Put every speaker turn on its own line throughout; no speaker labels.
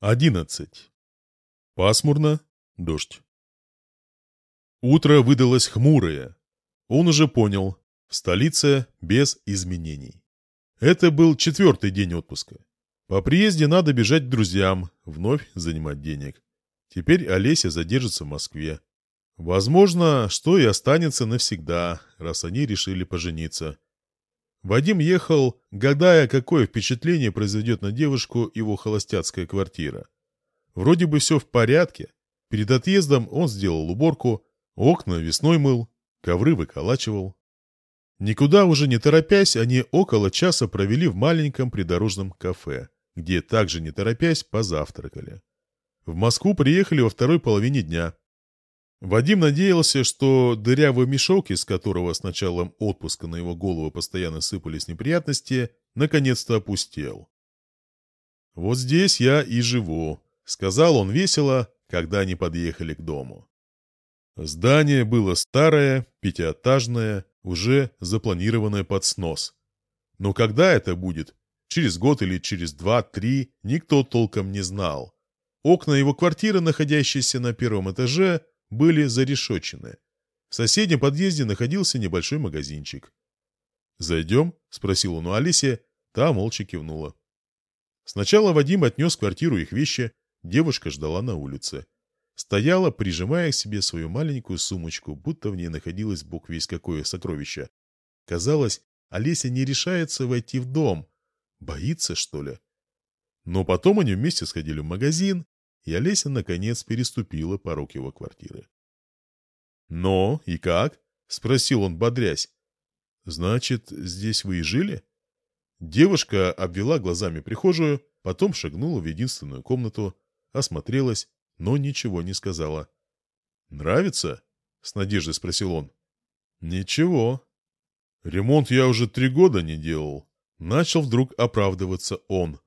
11. Пасмурно, дождь. Утро выдалось хмурое. Он уже понял, в столице без изменений. Это был четвертый день отпуска. По приезде надо бежать к друзьям, вновь занимать денег. Теперь Олеся задержится в Москве. Возможно, что и останется навсегда, раз они решили пожениться. Вадим ехал, гадая, какое впечатление произведет на девушку его холостяцкая квартира. Вроде бы все в порядке. Перед отъездом он сделал уборку, окна весной мыл, ковры выколачивал. Никуда уже не торопясь, они около часа провели в маленьком придорожном кафе, где также не торопясь позавтракали. В Москву приехали во второй половине дня. Вадим надеялся, что дырявый мешок, из которого с началом отпуска на его голову постоянно сыпались неприятности, наконец-то опустел. «Вот здесь я и живу», — сказал он весело, когда они подъехали к дому. Здание было старое, пятиэтажное, уже запланированное под снос. Но когда это будет, через год или через два-три, никто толком не знал. Окна его квартиры, находящиеся на первом этаже, были зарешочены. В соседнем подъезде находился небольшой магазинчик. «Зайдем?» — спросил он у Алисе, та молча кивнула. Сначала Вадим отнес в квартиру их вещи, девушка ждала на улице. Стояла, прижимая к себе свою маленькую сумочку, будто в ней находилось бог весь какое сокровище. Казалось, Олеся не решается войти в дом. Боится, что ли? Но потом они вместе сходили в магазин, и Олеся, наконец, переступила порог его квартиры. «Но и как?» — спросил он, бодрясь. «Значит, здесь вы и жили?» Девушка обвела глазами прихожую, потом шагнула в единственную комнату, осмотрелась, но ничего не сказала. «Нравится?» — с надеждой спросил он. «Ничего. Ремонт я уже три года не делал». Начал вдруг оправдываться он.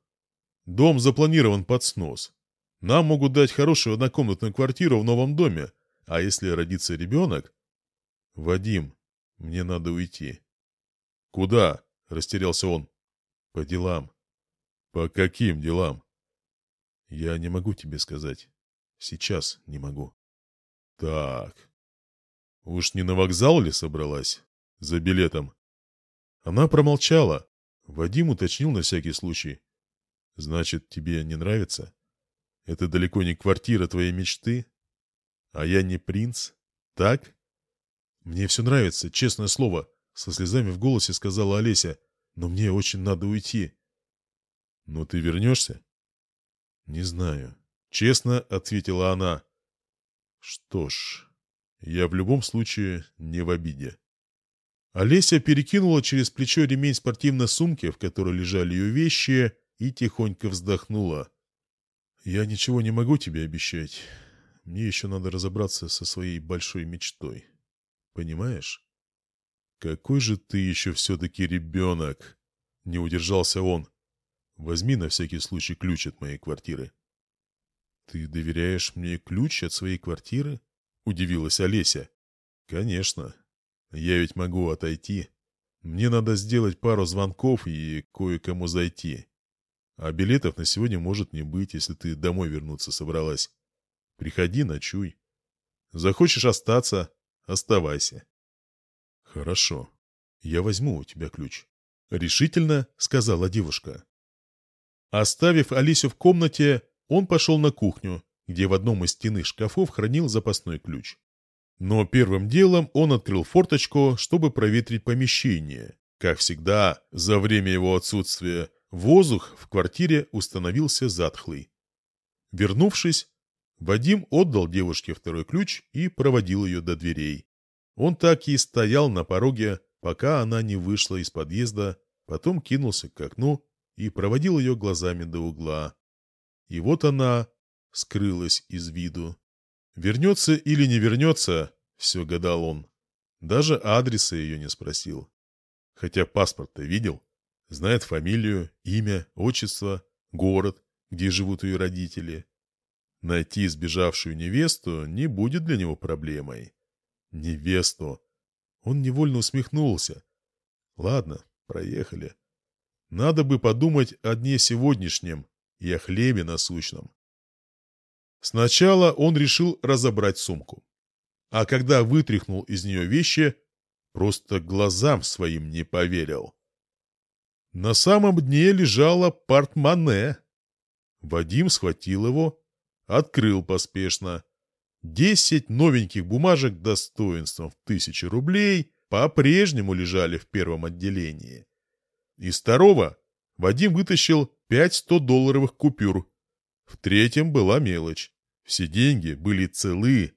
«Дом запланирован под снос. Нам могут дать хорошую однокомнатную квартиру в новом доме, а если родится ребенок... Вадим, мне надо уйти. Куда? Растерялся он. По делам. По каким делам? Я не могу тебе сказать. Сейчас не могу. Так. Уж не на вокзал ли собралась? За билетом. Она промолчала. Вадим уточнил на всякий случай. Значит, тебе не нравится? Это далеко не квартира твоей мечты? А я не принц? Так? Мне все нравится, честное слово, со слезами в голосе сказала Олеся. Но мне очень надо уйти. Но ты вернешься? Не знаю. Честно ответила она. Что ж, я в любом случае не в обиде. Олеся перекинула через плечо ремень спортивной сумки, в которой лежали ее вещи, и тихонько вздохнула. «Я ничего не могу тебе обещать. Мне еще надо разобраться со своей большой мечтой. Понимаешь?» «Какой же ты еще все-таки ребенок!» Не удержался он. «Возьми на всякий случай ключ от моей квартиры». «Ты доверяешь мне ключ от своей квартиры?» Удивилась Олеся. «Конечно. Я ведь могу отойти. Мне надо сделать пару звонков и кое-кому зайти. А билетов на сегодня может не быть, если ты домой вернуться собралась. Приходи, ночуй. Захочешь остаться — оставайся. Хорошо. Я возьму у тебя ключ. Решительно сказала девушка. Оставив Алисю в комнате, он пошел на кухню, где в одном из стенных шкафов хранил запасной ключ. Но первым делом он открыл форточку, чтобы проветрить помещение. Как всегда, за время его отсутствия Воздух в квартире установился затхлый. Вернувшись, Вадим отдал девушке второй ключ и проводил ее до дверей. Он так и стоял на пороге, пока она не вышла из подъезда, потом кинулся к окну и проводил ее глазами до угла. И вот она скрылась из виду. Вернется или не вернется, все гадал он. Даже адреса ее не спросил. Хотя паспорт-то видел. Знает фамилию, имя, отчество, город, где живут ее родители. Найти сбежавшую невесту не будет для него проблемой. Невесту. Он невольно усмехнулся. Ладно, проехали. Надо бы подумать о дне сегодняшнем и о хлебе насущном. Сначала он решил разобрать сумку. А когда вытряхнул из нее вещи, просто глазам своим не поверил. На самом дне лежало портмоне. Вадим схватил его, открыл поспешно. Десять новеньких бумажек достоинством в тысячи рублей по-прежнему лежали в первом отделении. Из второго Вадим вытащил пять сто-долларовых купюр. В третьем была мелочь. Все деньги были целы,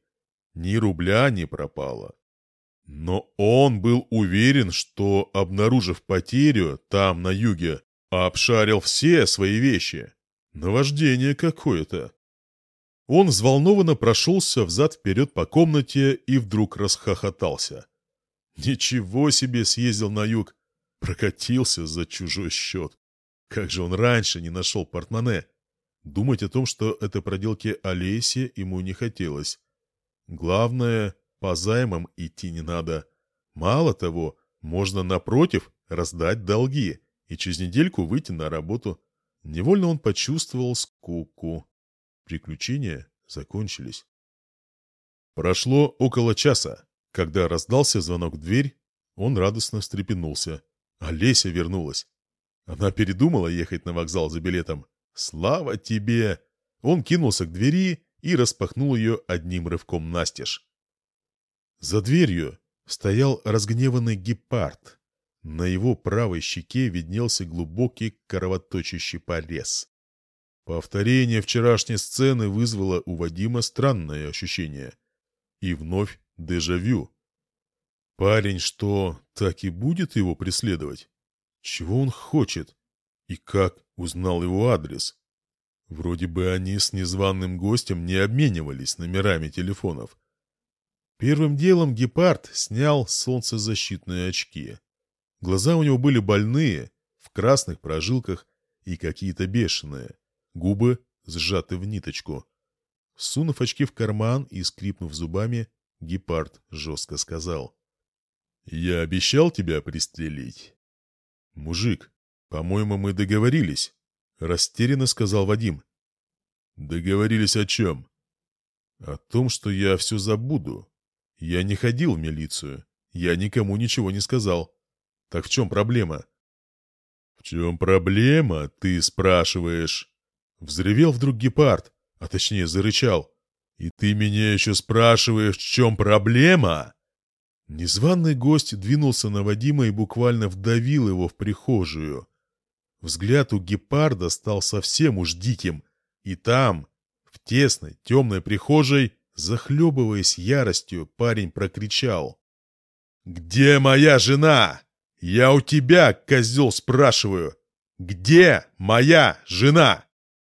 ни рубля не пропало. Но он был уверен, что, обнаружив потерю там, на юге, обшарил все свои вещи. Наваждение какое-то. Он взволнованно прошелся взад-вперед по комнате и вдруг расхохотался. Ничего себе съездил на юг, прокатился за чужой счет. Как же он раньше не нашел портмоне? Думать о том, что это проделки Олеси, ему не хотелось. Главное, по займам идти не надо. Мало того, можно, напротив, раздать долги и через недельку выйти на работу. Невольно он почувствовал скуку. Приключения закончились. Прошло около часа. Когда раздался звонок в дверь, он радостно встрепенулся. Олеся вернулась. Она передумала ехать на вокзал за билетом. «Слава тебе!» Он кинулся к двери и распахнул ее одним рывком настежь. За дверью стоял разгневанный гепард. На его правой щеке виднелся глубокий кровоточащий порез. Повторение вчерашней сцены вызвало у Вадима странное ощущение. И вновь дежавю. Парень что, так и будет его преследовать? Чего он хочет? И как узнал его адрес? Вроде бы они с незваным гостем не обменивались номерами телефонов. Первым делом гепард снял солнцезащитные очки. Глаза у него были больные, в красных прожилках и какие-то бешеные. Губы сжаты в ниточку. Сунув очки в карман и скрипнув зубами, гепард жестко сказал. «Я обещал тебя пристрелить». «Мужик, по-моему, мы договорились», — растерянно сказал Вадим. «Договорились о чем?» «О том, что я все забуду. Я не ходил в милицию. Я никому ничего не сказал. Так в чем проблема?» «В чем проблема, ты спрашиваешь?» Взревел вдруг гепард, а точнее зарычал. «И ты меня еще спрашиваешь, в чем проблема?» Незваный гость двинулся на Вадима и буквально вдавил его в прихожую. Взгляд у гепарда стал совсем уж диким, и там, в тесной, темной прихожей, захлебываясь яростью, парень прокричал. «Где моя жена? Я у тебя, козел, спрашиваю! Где моя жена?»